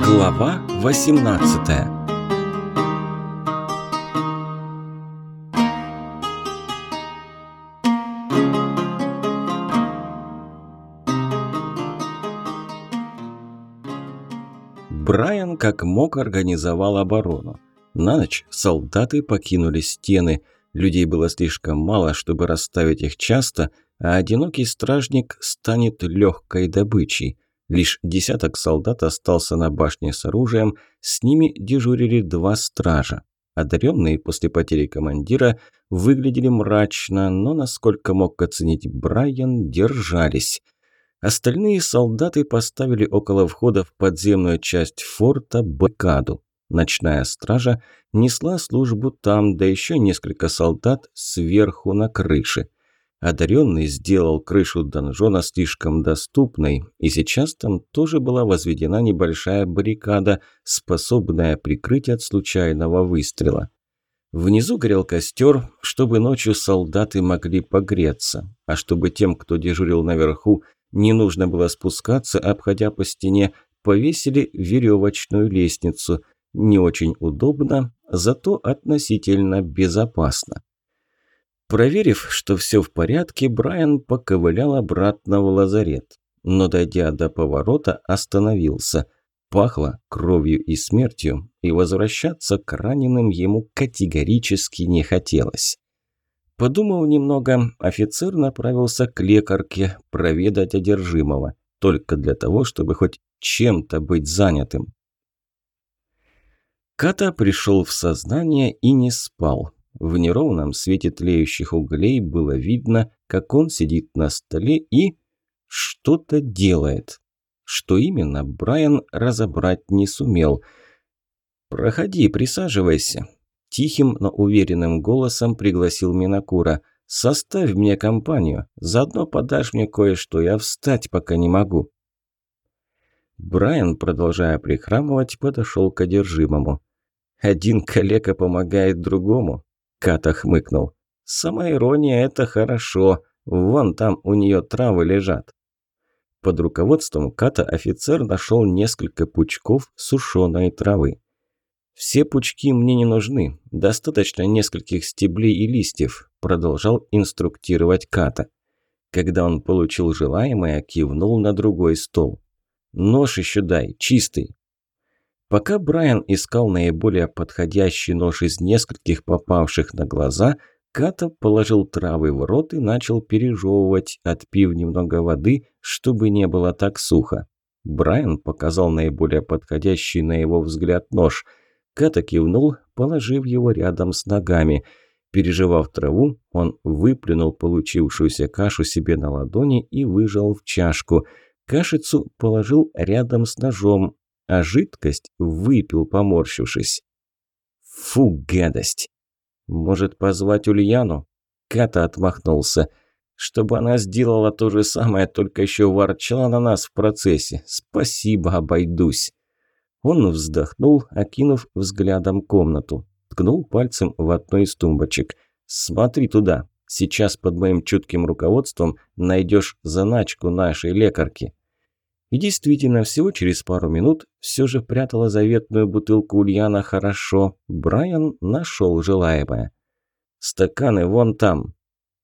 Глава 18 Брайан как мог организовал оборону. На ночь солдаты покинули стены. Людей было слишком мало, чтобы расставить их часто, а одинокий стражник станет легкой добычей. Лишь десяток солдат остался на башне с оружием, с ними дежурили два стража. Одаренные после потери командира выглядели мрачно, но, насколько мог оценить Брайан, держались. Остальные солдаты поставили около входа в подземную часть форта баррикаду. Ночная стража несла службу там, да еще несколько солдат сверху на крыше. Одаренный сделал крышу донжона слишком доступной, и сейчас там тоже была возведена небольшая баррикада, способная прикрыть от случайного выстрела. Внизу горел костер, чтобы ночью солдаты могли погреться, а чтобы тем, кто дежурил наверху, не нужно было спускаться, обходя по стене, повесили веревочную лестницу – не очень удобно, зато относительно безопасно. Проверив, что все в порядке, Брайан поковылял обратно в лазарет. Но, дойдя до поворота, остановился. Пахло кровью и смертью, и возвращаться к раненым ему категорически не хотелось. Подумав немного, офицер направился к лекарке проведать одержимого, только для того, чтобы хоть чем-то быть занятым. Ката пришел в сознание и не спал. В неровном свете тлеющих углей было видно, как он сидит на столе и что-то делает. Что именно, Брайан разобрать не сумел. «Проходи, присаживайся», – тихим, но уверенным голосом пригласил Минакура. «Составь мне компанию, заодно подашь мне кое-что, я встать пока не могу». Брайан, продолжая прихрамывать, подошел к одержимому. Один коллега помогает другому», – Ката хмыкнул. «Самоирония – это хорошо. Вон там у нее травы лежат». Под руководством Ката офицер нашел несколько пучков сушеной травы. «Все пучки мне не нужны. Достаточно нескольких стеблей и листьев», – продолжал инструктировать Ката. Когда он получил желаемое, кивнул на другой стол. «Нож еще дай, чистый». Пока Брайан искал наиболее подходящий нож из нескольких попавших на глаза, Ката положил травы в рот и начал пережевывать, отпив немного воды, чтобы не было так сухо. Брайан показал наиболее подходящий на его взгляд нож. Ката кивнул, положив его рядом с ногами. Переживав траву, он выплюнул получившуюся кашу себе на ладони и выжал в чашку. Кашицу положил рядом с ножом, а жидкость выпил, поморщившись. Фу, гадость! Может, позвать Ульяну? Ката отмахнулся. Чтобы она сделала то же самое, только еще ворчала на нас в процессе. Спасибо, обойдусь. Он вздохнул, окинув взглядом комнату. Ткнул пальцем в одну из тумбочек. «Смотри туда. Сейчас под моим чутким руководством найдешь заначку нашей лекарки». И действительно, всего через пару минут все же прятала заветную бутылку Ульяна хорошо. Брайан нашел желаемое. «Стаканы вон там».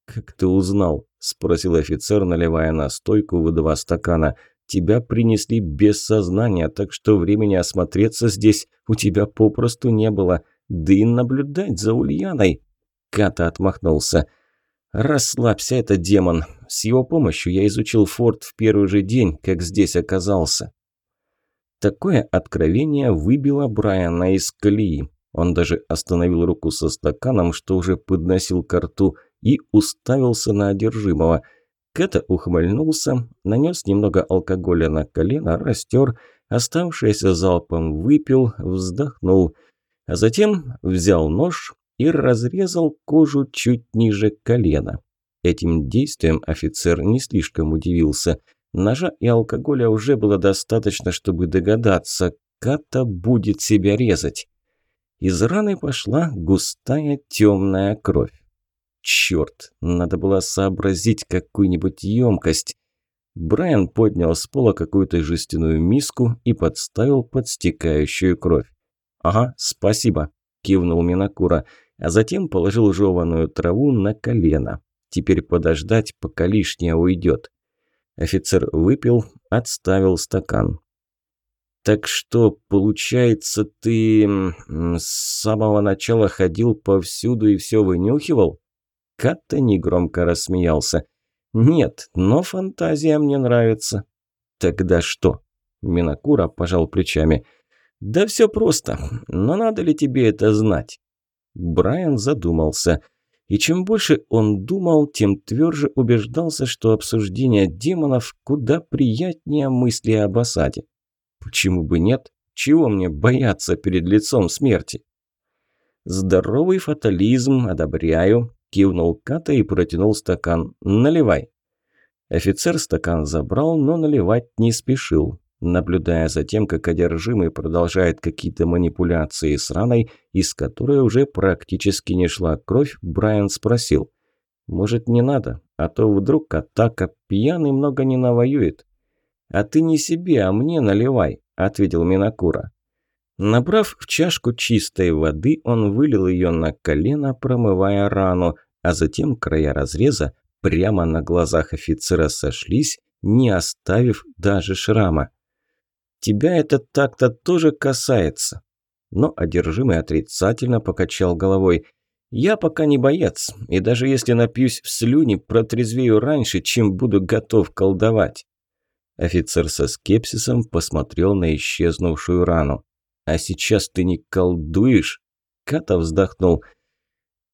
«Как ты узнал?» – спросил офицер, наливая на стойку в два стакана. «Тебя принесли без сознания, так что времени осмотреться здесь у тебя попросту не было. Да и наблюдать за Ульяной». Ката отмахнулся. «Расслабься, это демон. С его помощью я изучил форт в первый же день, как здесь оказался». Такое откровение выбило Брайана из колеи. Он даже остановил руку со стаканом, что уже подносил к рту, и уставился на одержимого. Кэта ухмыльнулся, нанес немного алкоголя на колено, растер, оставшееся залпом выпил, вздохнул, а затем взял нож и разрезал кожу чуть ниже колена. Этим действием офицер не слишком удивился. Ножа и алкоголя уже было достаточно, чтобы догадаться, Ката будет себя резать. Из раны пошла густая темная кровь. Черт, надо было сообразить какую-нибудь емкость. Брайан поднял с пола какую-то жестяную миску и подставил под стекающую кровь. «Ага, спасибо», – кивнул Минакура, а затем положил жеваную траву на колено. «Теперь подождать, пока лишнее уйдет». Офицер выпил, отставил стакан. «Так что, получается, ты с самого начала ходил повсюду и все вынюхивал?» Катта негромко рассмеялся. «Нет, но фантазия мне нравится». «Тогда что?» Минакура пожал плечами. «Да все просто, но надо ли тебе это знать?» Брайан задумался. И чем больше он думал, тем тверже убеждался, что обсуждение демонов куда приятнее мысли об осаде. Почему бы нет? Чего мне бояться перед лицом смерти? Здоровый фатализм, одобряю, кивнул Ката и протянул стакан. Наливай. Офицер стакан забрал, но наливать не спешил. Наблюдая за тем, как одержимый продолжает какие-то манипуляции с раной, из которой уже практически не шла кровь, Брайан спросил. «Может, не надо? А то вдруг атака пьяный много не навоюет». «А ты не себе, а мне наливай», – ответил Минакура. Набрав в чашку чистой воды, он вылил ее на колено, промывая рану, а затем края разреза прямо на глазах офицера сошлись, не оставив даже шрама. «Тебя это так-то тоже касается». Но одержимый отрицательно покачал головой. «Я пока не боец, и даже если напьюсь в слюни, протрезвею раньше, чем буду готов колдовать». Офицер со скепсисом посмотрел на исчезнувшую рану. «А сейчас ты не колдуешь?» Ката вздохнул.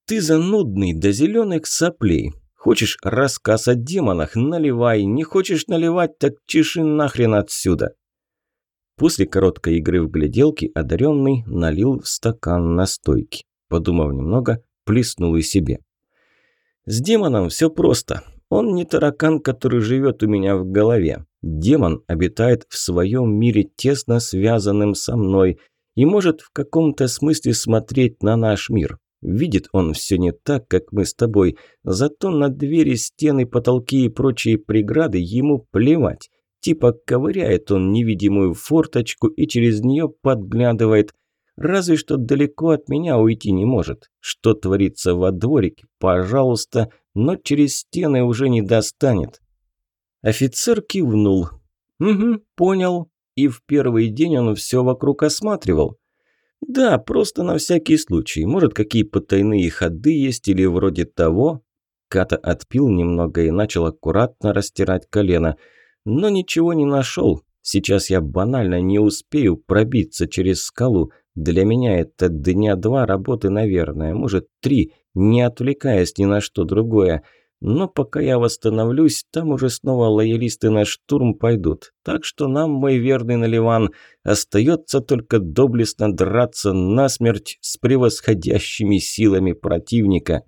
«Ты занудный до зеленых соплей. Хочешь рассказ о демонах – наливай. Не хочешь наливать, так чеши нахрен отсюда». После короткой игры в гляделки одаренный налил в стакан настойки. Подумав немного, плеснул и себе. «С демоном все просто. Он не таракан, который живет у меня в голове. Демон обитает в своем мире, тесно связанным со мной, и может в каком-то смысле смотреть на наш мир. Видит он все не так, как мы с тобой, зато на двери, стены, потолки и прочие преграды ему плевать. Типа ковыряет он невидимую форточку и через нее подглядывает. Разве что далеко от меня уйти не может. Что творится во дворике, пожалуйста, но через стены уже не достанет. Офицер кивнул. «Угу, понял. И в первый день он все вокруг осматривал. Да, просто на всякий случай. Может, какие потайные ходы есть или вроде того?» Ката отпил немного и начал аккуратно растирать колено. Но ничего не нашел. Сейчас я банально не успею пробиться через скалу. Для меня это дня два работы, наверное, может три, не отвлекаясь ни на что другое. Но пока я восстановлюсь, там уже снова лоялисты на штурм пойдут. Так что нам, мой верный Наливан, остается только доблестно драться насмерть с превосходящими силами противника.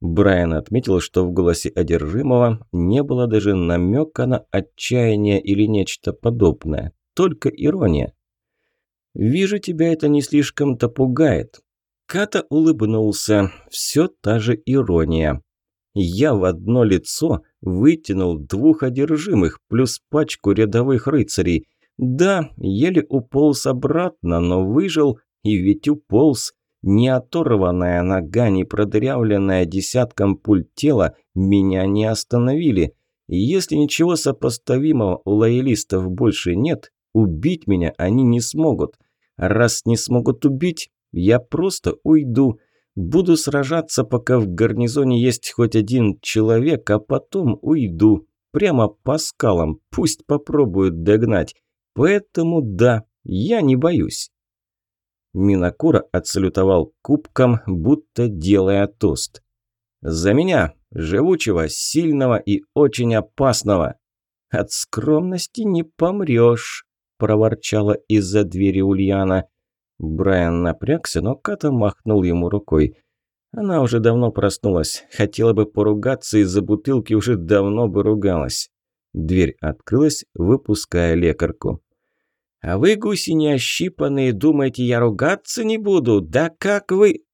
Брайан отметил, что в голосе одержимого не было даже намека на отчаяние или нечто подобное, только ирония. «Вижу, тебя это не слишком-то пугает». Ката улыбнулся, все та же ирония. Я в одно лицо вытянул двух одержимых, плюс пачку рядовых рыцарей. Да, еле уполз обратно, но выжил, и ведь уполз. Не оторванная нога, не продырявленная десятком пуль тела меня не остановили. И если ничего сопоставимого у лоялистов больше нет, убить меня они не смогут. Раз не смогут убить, я просто уйду. Буду сражаться, пока в гарнизоне есть хоть один человек, а потом уйду. Прямо по скалам, пусть попробуют догнать. Поэтому да, я не боюсь. Минакура отсалютовал кубком, будто делая тост. «За меня, живучего, сильного и очень опасного!» «От скромности не помрешь», – проворчала из-за двери Ульяна. Брайан напрягся, но Ката махнул ему рукой. Она уже давно проснулась. Хотела бы поругаться из-за бутылки, уже давно бы ругалась. Дверь открылась, выпуская лекарку. «А вы, гуси неощипанные, думаете, я ругаться не буду? Да как вы...»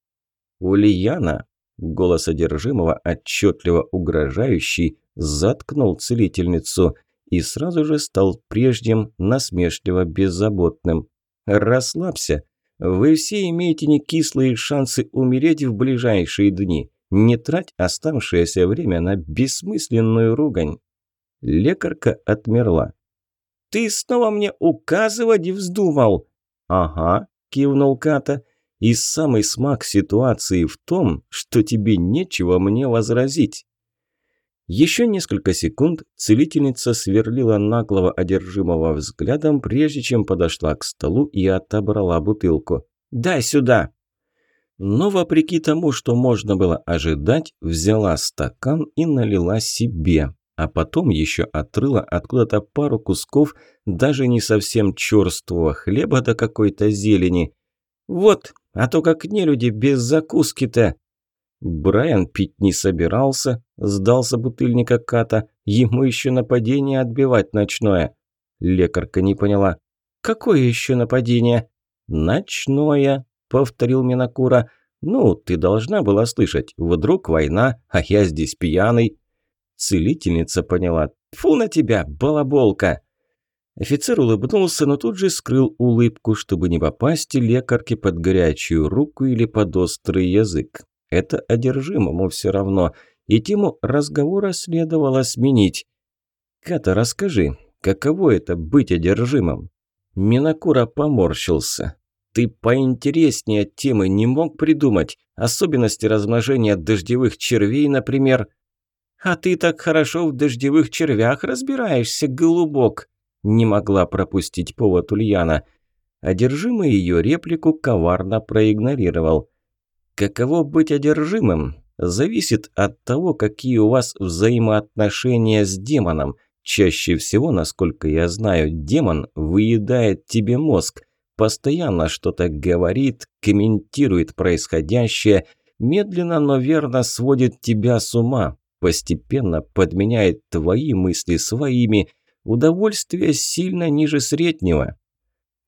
«Ульяна!» – голос одержимого, отчетливо угрожающий, заткнул целительницу. и сразу же стал прежним насмешливо беззаботным. «Расслабься. Вы все имеете некислые шансы умереть в ближайшие дни. Не трать оставшееся время на бессмысленную ругань». Лекарка отмерла. «Ты снова мне указывать вздумал?» «Ага», – кивнул Ката. «И самый смак ситуации в том, что тебе нечего мне возразить». Еще несколько секунд целительница сверлила наглого одержимого взглядом, прежде чем подошла к столу и отобрала бутылку. «Дай сюда!» Но, вопреки тому, что можно было ожидать, взяла стакан и налила себе, а потом еще отрыла откуда-то пару кусков даже не совсем черствого хлеба до какой-то зелени. «Вот, а то как нелюди без закуски-то!» Брайан пить не собирался, сдался бутыльника Ката. Ему еще нападение отбивать ночное. Лекарка не поняла. «Какое еще нападение?» «Ночное», — повторил Минакура. «Ну, ты должна была слышать. Вдруг война, а я здесь пьяный». Целительница поняла. «Фу на тебя, балаболка!» Офицер улыбнулся, но тут же скрыл улыбку, чтобы не попасть лекарке под горячую руку или под острый язык. Это одержимому все равно, и тему разговора следовало сменить. «Ката, расскажи, каково это быть одержимым?» Минакура поморщился. «Ты поинтереснее темы не мог придумать? Особенности размножения дождевых червей, например?» «А ты так хорошо в дождевых червях разбираешься, голубок!» Не могла пропустить повод Ульяна. Одержимый ее реплику коварно проигнорировал. Каково быть одержимым? Зависит от того, какие у вас взаимоотношения с демоном. Чаще всего, насколько я знаю, демон выедает тебе мозг. Постоянно что-то говорит, комментирует происходящее, медленно, но верно сводит тебя с ума, постепенно подменяет твои мысли своими, удовольствие сильно ниже среднего.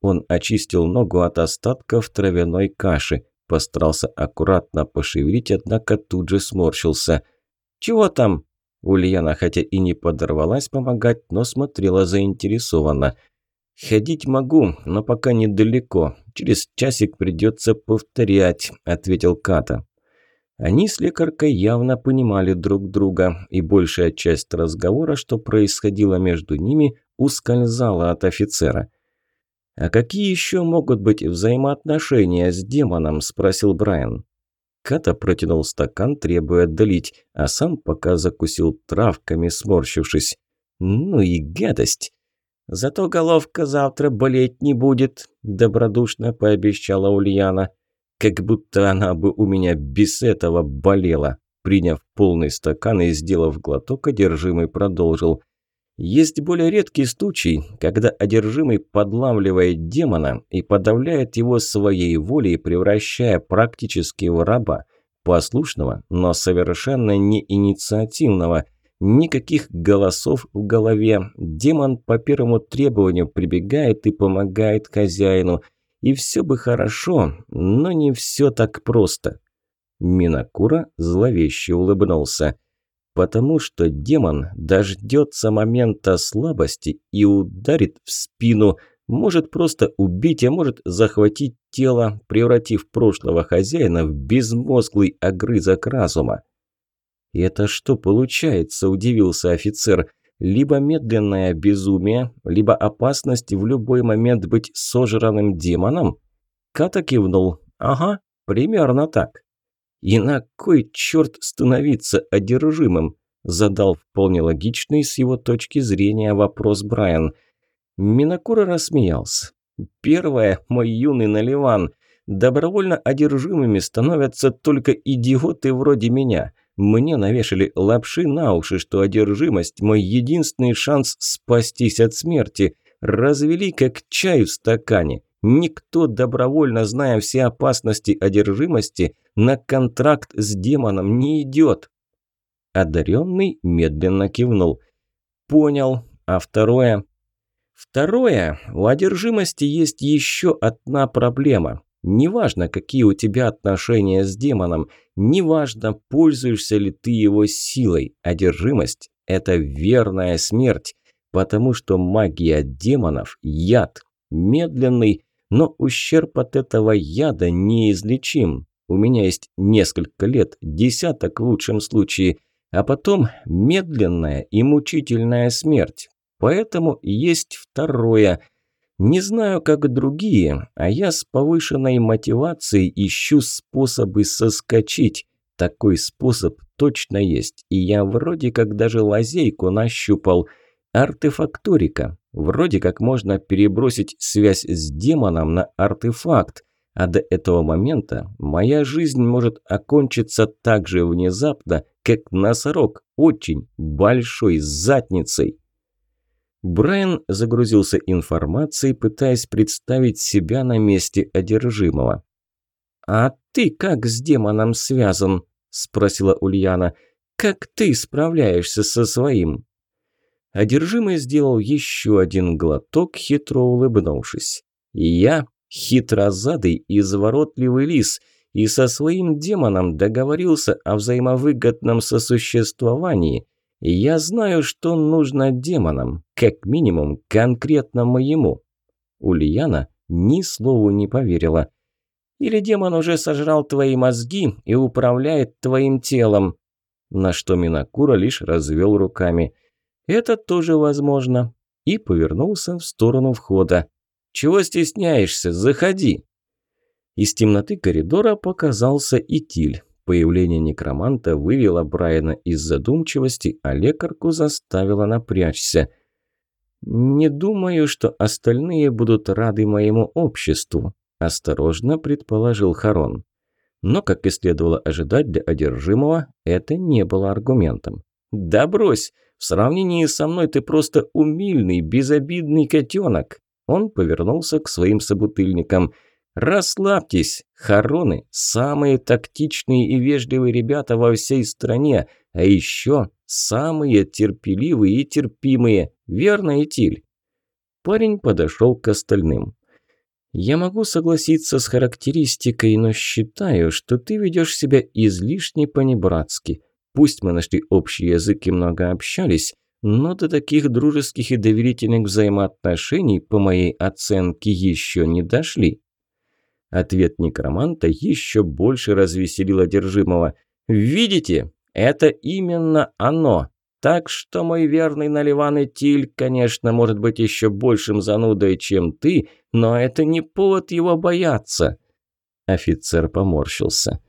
Он очистил ногу от остатков травяной каши. Постарался аккуратно пошевелить, однако тут же сморщился. «Чего там?» Ульяна хотя и не подорвалась помогать, но смотрела заинтересованно. «Ходить могу, но пока недалеко. Через часик придется повторять», – ответил Ката. Они с лекаркой явно понимали друг друга, и большая часть разговора, что происходило между ними, ускользала от офицера – «А какие еще могут быть взаимоотношения с демоном?» – спросил Брайан. Ката протянул стакан, требуя долить, а сам пока закусил травками, сморщившись. «Ну и гадость!» «Зато головка завтра болеть не будет», – добродушно пообещала Ульяна. «Как будто она бы у меня без этого болела». Приняв полный стакан и сделав глоток, одержимый продолжил. Есть более редкий случай, когда одержимый подламливает демона и подавляет его своей волей, превращая практически в раба, послушного, но совершенно не инициативного. Никаких голосов в голове. Демон по первому требованию прибегает и помогает хозяину. И все бы хорошо, но не все так просто. Минакура зловеще улыбнулся потому что демон дождется момента слабости и ударит в спину, может просто убить, а может захватить тело, превратив прошлого хозяина в безмозглый огрызок разума. «Это что получается?» – удивился офицер. «Либо медленное безумие, либо опасность в любой момент быть сожранным демоном?» Ката кивнул. «Ага, примерно так». «И на кой черт становиться одержимым?» Задал вполне логичный с его точки зрения вопрос Брайан. Минакура рассмеялся. «Первое, мой юный Наливан. Добровольно одержимыми становятся только идиоты вроде меня. Мне навешали лапши на уши, что одержимость – мой единственный шанс спастись от смерти. Развели как чай в стакане. Никто добровольно, зная все опасности одержимости, на контракт с демоном не идет. Одаренный медленно кивнул. Понял. А второе? Второе. У одержимости есть еще одна проблема. Неважно, какие у тебя отношения с демоном, неважно, пользуешься ли ты его силой, одержимость – это верная смерть. потому что магия демонов – яд, медленный, но ущерб от этого яда неизлечим. У меня есть несколько лет, десяток в лучшем случае, а потом медленная и мучительная смерть. Поэтому есть второе. Не знаю, как другие, а я с повышенной мотивацией ищу способы соскочить. Такой способ точно есть, и я вроде как даже лазейку нащупал. Артефакторика. Вроде как можно перебросить связь с демоном на артефакт, а до этого момента моя жизнь может окончиться так же внезапно, как носорог, очень большой задницей. Брайан загрузился информацией, пытаясь представить себя на месте одержимого. «А ты как с демоном связан?» – спросила Ульяна. «Как ты справляешься со своим?» Одержимый сделал еще один глоток, хитро улыбнувшись. «Я хитрозадый изворотливый лис, и со своим демоном договорился о взаимовыгодном сосуществовании. Я знаю, что нужно демонам, как минимум конкретно моему». Ульяна ни слову не поверила. «Или демон уже сожрал твои мозги и управляет твоим телом?» На что Минакура лишь развел руками. «Это тоже возможно». И повернулся в сторону входа. «Чего стесняешься? Заходи!» Из темноты коридора показался Итиль. Появление некроманта вывело Брайана из задумчивости, а лекарку заставило напрячься. «Не думаю, что остальные будут рады моему обществу», – осторожно предположил Харон. Но, как и следовало ожидать для одержимого, это не было аргументом. «Да брось! В сравнении со мной ты просто умильный, безобидный котенок!» Он повернулся к своим собутыльникам – Расслабьтесь, Хароны – самые тактичные и вежливые ребята во всей стране, а еще самые терпеливые и терпимые, верно, Итиль? Парень подошел к остальным. «Я могу согласиться с характеристикой, но считаю, что ты ведешь себя излишне понебратски. Пусть мы нашли общий язык и много общались, но до таких дружеских и доверительных взаимоотношений, по моей оценке, еще не дошли». Ответ некроманта еще больше развеселил одержимого. «Видите? Это именно оно. Так что мой верный Наливан Тиль, конечно, может быть еще большим занудой, чем ты, но это не повод его бояться». Офицер поморщился.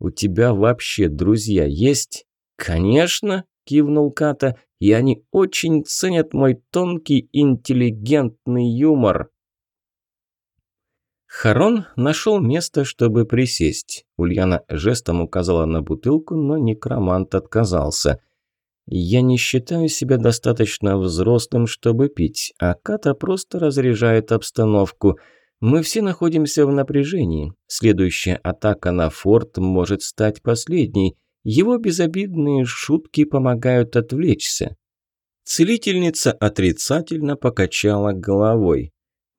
«У тебя вообще друзья есть?» «Конечно», – кивнул Ката, – «и они очень ценят мой тонкий интеллигентный юмор». Харон нашел место, чтобы присесть. Ульяна жестом указала на бутылку, но некромант отказался. «Я не считаю себя достаточно взрослым, чтобы пить, а Ката просто разряжает обстановку. Мы все находимся в напряжении. Следующая атака на форт может стать последней. Его безобидные шутки помогают отвлечься». Целительница отрицательно покачала головой.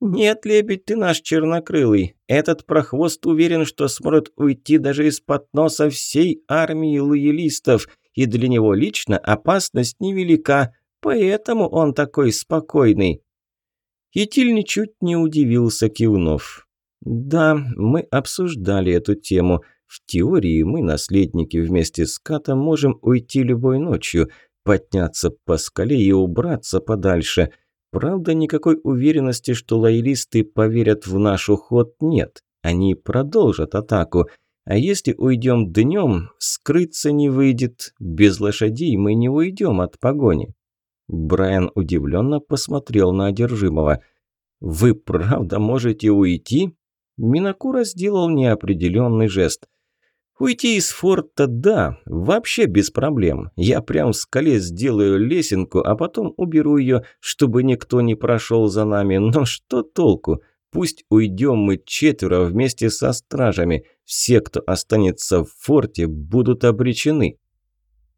«Нет, лебедь, ты наш чернокрылый. Этот прохвост уверен, что сможет уйти даже из-под носа всей армии лоялистов, и для него лично опасность невелика, поэтому он такой спокойный». Итиль ничуть не удивился, кивнув. «Да, мы обсуждали эту тему. В теории мы, наследники, вместе с Катом можем уйти любой ночью, подняться по скале и убраться подальше». Правда, никакой уверенности, что лоялисты поверят в наш уход, нет. Они продолжат атаку. А если уйдем днем, скрыться не выйдет. Без лошадей мы не уйдем от погони. Брайан удивленно посмотрел на одержимого. «Вы правда можете уйти?» Минакура сделал неопределенный жест. Уйти из форта – да, вообще без проблем. Я прям в скале сделаю лесенку, а потом уберу ее, чтобы никто не прошел за нами. Но что толку? Пусть уйдем мы четверо вместе со стражами. Все, кто останется в форте, будут обречены.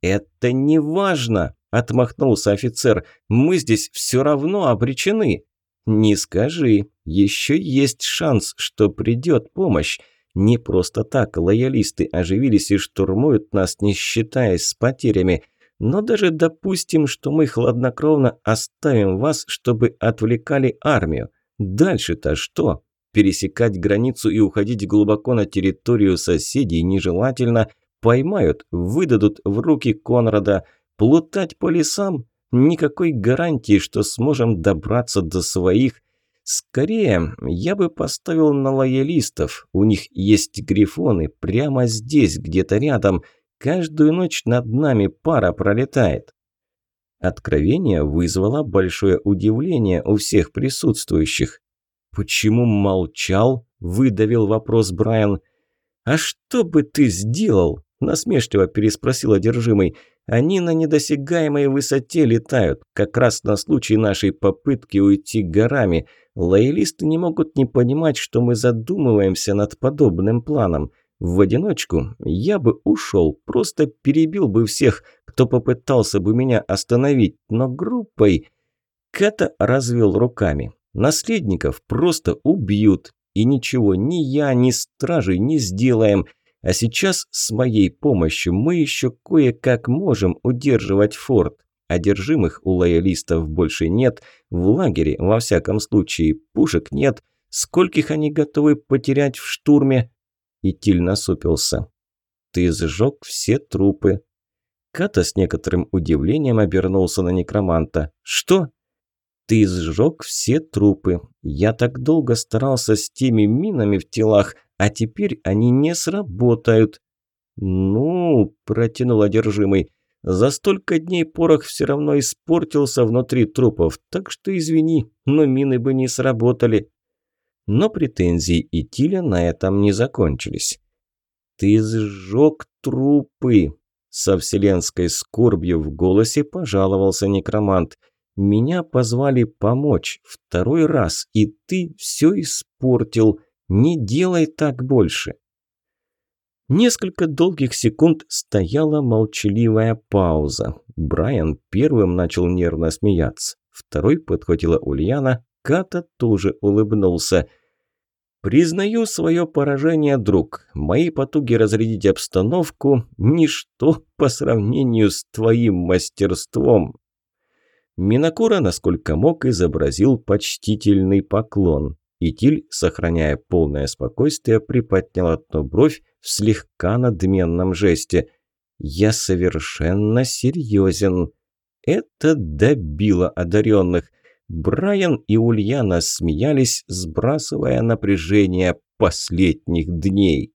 «Это не важно!» – отмахнулся офицер. «Мы здесь все равно обречены!» «Не скажи, еще есть шанс, что придет помощь. Не просто так лоялисты оживились и штурмуют нас, не считаясь с потерями. Но даже допустим, что мы хладнокровно оставим вас, чтобы отвлекали армию. Дальше-то что? Пересекать границу и уходить глубоко на территорию соседей нежелательно. Поймают, выдадут в руки Конрада. Плутать по лесам? Никакой гарантии, что сможем добраться до своих. Скорее, я бы поставил на лоялистов. У них есть грифоны прямо здесь, где-то рядом. Каждую ночь над нами пара пролетает. Откровение вызвало большое удивление у всех присутствующих. «Почему молчал?» – выдавил вопрос Брайан. «А что бы ты сделал?» – насмешливо переспросил одержимый. «Они на недосягаемой высоте летают, как раз на случай нашей попытки уйти горами. Лоялисты не могут не понимать, что мы задумываемся над подобным планом. В одиночку я бы ушел, просто перебил бы всех, кто попытался бы меня остановить, но группой... Ката развел руками. Наследников просто убьют, и ничего ни я, ни стражи не сделаем. А сейчас с моей помощью мы еще кое-как можем удерживать форт. Одержимых у лоялистов больше нет, в лагере, во всяком случае, пушек нет. Скольких они готовы потерять в штурме? И Тиль насупился. «Ты сжег все трупы». Ката с некоторым удивлением обернулся на некроманта. «Что?» «Ты сжег все трупы. Я так долго старался с теми минами в телах, а теперь они не сработают». «Ну», – протянул одержимый, – «за столько дней порох все равно испортился внутри трупов, так что извини, но мины бы не сработали». Но претензии Итиля на этом не закончились. «Ты сжег трупы!» Со вселенской скорбью в голосе пожаловался некромант. «Меня позвали помочь второй раз, и ты все испортил. Не делай так больше!» Несколько долгих секунд стояла молчаливая пауза. Брайан первым начал нервно смеяться. Второй подхватила Ульяна, Ката тоже улыбнулся. «Признаю свое поражение, друг. Мои потуги разрядить обстановку – ничто по сравнению с твоим мастерством». Минакура, насколько мог, изобразил почтительный поклон. Итиль, сохраняя полное спокойствие, приподнял одну бровь в слегка надменном жесте. «Я совершенно серьезен». Это добило одаренных. Брайан и Ульяна смеялись, сбрасывая напряжение последних дней.